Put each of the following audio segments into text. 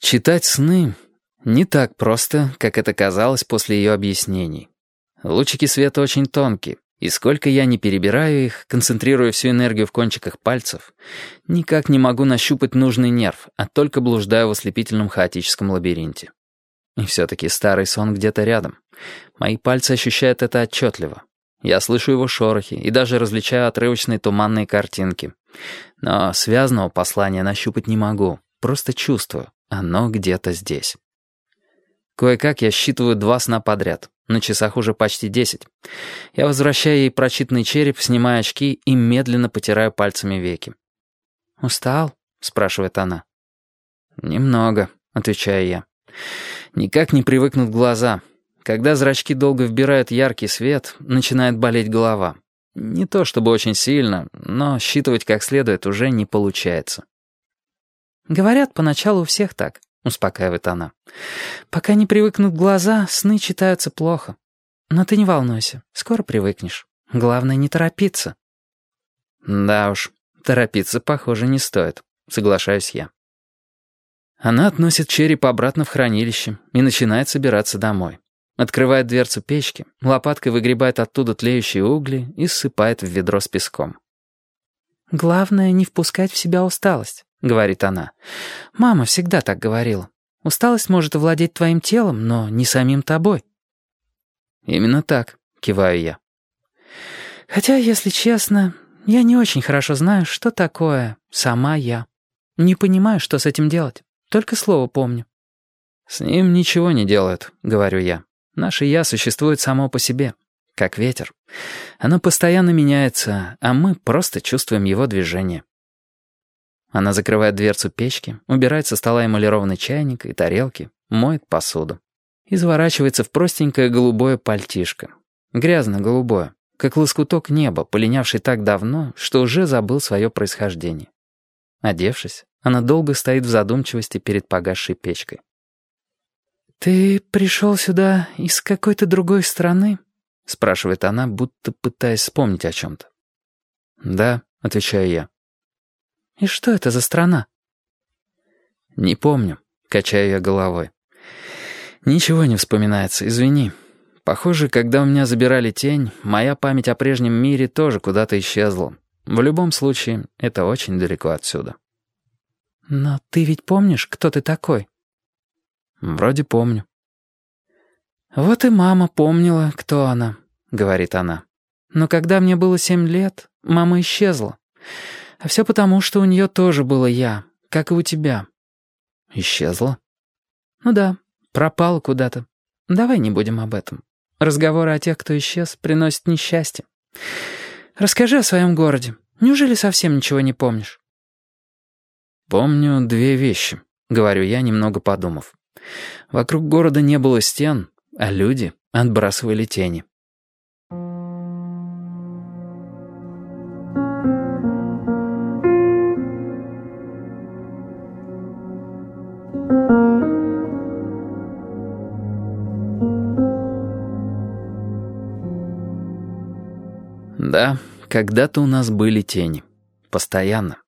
Читать сны не так просто, как это казалось после ее объяснений. Лучики света очень тонкие, и сколько я не перебираю их, концентрируя всю энергию в кончиках пальцев, никак не могу нащупать нужный нерв, а только блуждаю в ослепительном хаотическом лабиринте. И все-таки старый сон где-то рядом. Мои пальцы ощущают это отчетливо. Я слышу его шорохи и даже различаю отрывочные туманные картинки. Но связанного послания нащупать не могу, просто чувствую, оно где-то здесь. Кое-как я считываю два сна подряд. На часах уже почти десять. Я возвращаю ей прочитанный череп, снимаю очки и медленно потираю пальцами веки. «Устал?» — спрашивает она. «Немного», — отвечаю я. «Никак не привыкнут глаза. Когда зрачки долго вбирают яркий свет, начинает болеть голова. Не то чтобы очень сильно, но считывать как следует уже не получается». «Говорят, поначалу у всех так», — успокаивает она. «Пока не привыкнут глаза, сны читаются плохо. Но ты не волнуйся, скоро привыкнешь. Главное, не торопиться». «Да уж, торопиться, похоже, не стоит», — соглашаюсь я. Она относит череп обратно в хранилище и начинает собираться домой. Открывает дверцу печки, лопаткой выгребает оттуда тлеющие угли и ссыпает в ведро с песком. «Главное, не впускать в себя усталость», — говорит она. «Мама всегда так говорила. Усталость может овладеть твоим телом, но не самим тобой». «Именно так», — киваю я. «Хотя, если честно, я не очень хорошо знаю, что такое сама я. Не понимаю, что с этим делать. Только слово помню». «С ним ничего не делают», — говорю я. «Наше «я» существует само по себе, как ветер. Оно постоянно меняется, а мы просто чувствуем его движение». Она закрывает дверцу печки, убирает со стола эмалированный чайник и тарелки, моет посуду. И заворачивается в простенькое голубое пальтишко. Грязно-голубое, как лоскуток неба, полинявший так давно, что уже забыл свое происхождение. Одевшись, она долго стоит в задумчивости перед погасшей печкой. «Ты пришел сюда из какой-то другой страны?» — спрашивает она, будто пытаясь вспомнить о чем-то. «Да», — отвечаю я. «И что это за страна?» «Не помню», — качаю я головой. «Ничего не вспоминается, извини. Похоже, когда у меня забирали тень, моя память о прежнем мире тоже куда-то исчезла. В любом случае, это очень далеко отсюда». «Но ты ведь помнишь, кто ты такой?» «Вроде помню». «Вот и мама помнила, кто она», — говорит она. «Но когда мне было семь лет, мама исчезла. А все потому, что у нее тоже было «я», как и у тебя». Исчезла? Ну да, пропала куда-то. Давай не будем об этом. Разговоры о тех, кто исчез, приносят несчастье. Расскажи о своем городе. Неужели совсем ничего не помнишь? Помню две вещи, говорю я, немного подумав. Вокруг города не было стен, а люди отбрасывали тени. Да, когда-то у нас были тени. Постоянно.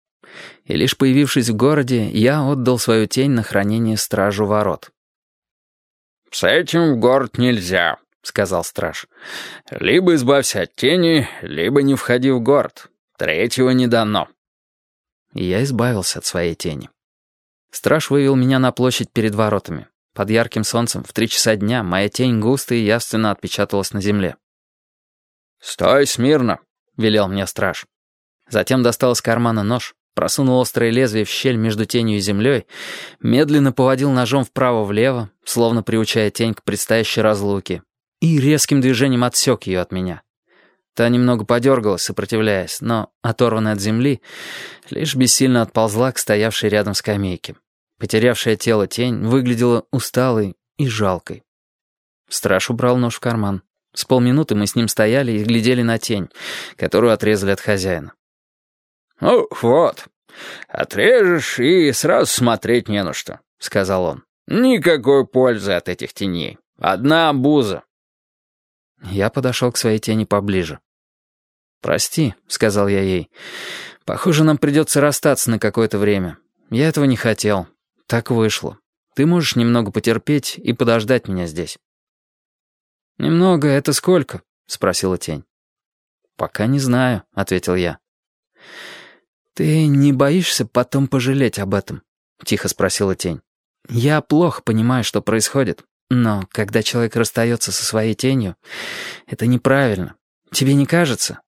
И лишь появившись в городе, я отдал свою тень на хранение стражу ворот. «С этим в город нельзя», — сказал страж. «Либо избавься от тени, либо не входи в город. Третьего не дано». И я избавился от своей тени. Страж вывел меня на площадь перед воротами. Под ярким солнцем в три часа дня моя тень густо и явственно отпечаталась на земле. «Стой смирно», — велел мне страж. Затем достал из кармана нож, просунул острое лезвие в щель между тенью и землей, медленно поводил ножом вправо-влево, словно приучая тень к предстоящей разлуке, и резким движением отсек ее от меня. Та немного подергалась, сопротивляясь, но, оторванная от земли, лишь бессильно отползла к стоявшей рядом скамейке. Потерявшая тело тень выглядела усталой и жалкой. Страж убрал нож в карман. С полминуты мы с ним стояли и глядели на тень, которую отрезали от хозяина. «Ну, вот, отрежешь, и сразу смотреть не на что», — сказал он. «Никакой пользы от этих теней. Одна буза». Я подошел к своей тени поближе. «Прости», — сказал я ей. «Похоже, нам придется расстаться на какое-то время. Я этого не хотел. Так вышло. ты можешь немного потерпеть и подождать меня здесь». «Немного — это сколько?» — спросила тень. «Пока не знаю», — ответил я. «Ты не боишься потом пожалеть об этом?» — тихо спросила тень. «Я плохо понимаю, что происходит, но когда человек расстается со своей тенью, это неправильно. Тебе не кажется?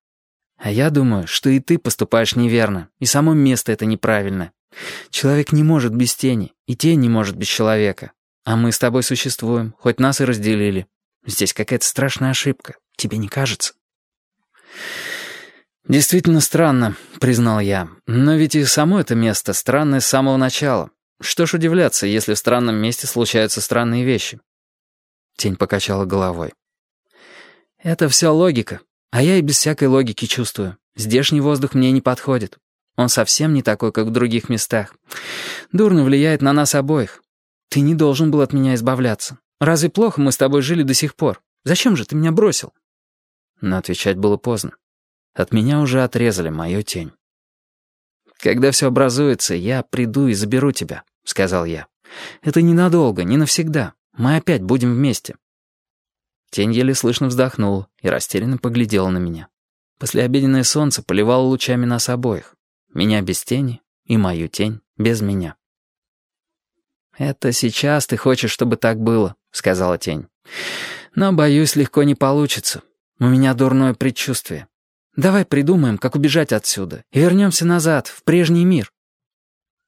А я думаю, что и ты поступаешь неверно, и само место это неправильно. Человек не может без тени, и тень не может без человека. А мы с тобой существуем, хоть нас и разделили. Здесь какая-то страшная ошибка, тебе не кажется?» «Действительно странно», — признал я. «Но ведь и само это место странное с самого начала. Что ж удивляться, если в странном месте случаются странные вещи?» Тень покачала головой. «Это все логика, а я и без всякой логики чувствую. Здешний воздух мне не подходит. Он совсем не такой, как в других местах. Дурно влияет на нас обоих. Ты не должен был от меня избавляться. Разве плохо мы с тобой жили до сих пор? Зачем же ты меня бросил?» Но отвечать было поздно. От меня уже отрезали мою тень. «Когда все образуется, я приду и заберу тебя», — сказал я. «Это ненадолго, не навсегда. Мы опять будем вместе». Тень еле слышно вздохнула и растерянно поглядела на меня. Послеобеденное солнце поливало лучами нас обоих. Меня без тени и мою тень без меня. «Это сейчас ты хочешь, чтобы так было», — сказала тень. «Но, боюсь, легко не получится. У меня дурное предчувствие. Давай придумаем, как убежать отсюда, и вернемся назад, в прежний мир.